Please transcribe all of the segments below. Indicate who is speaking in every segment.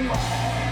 Speaker 1: うわ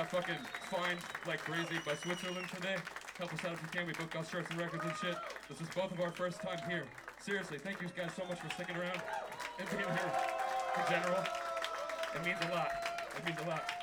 Speaker 1: got fucking fined like crazy by Switzerland today. Help us out if you can. We booked all shirts and records and shit. This is both of our first time here. Seriously, thank you guys so much for sticking around and being here in general. It means a lot. It means a lot.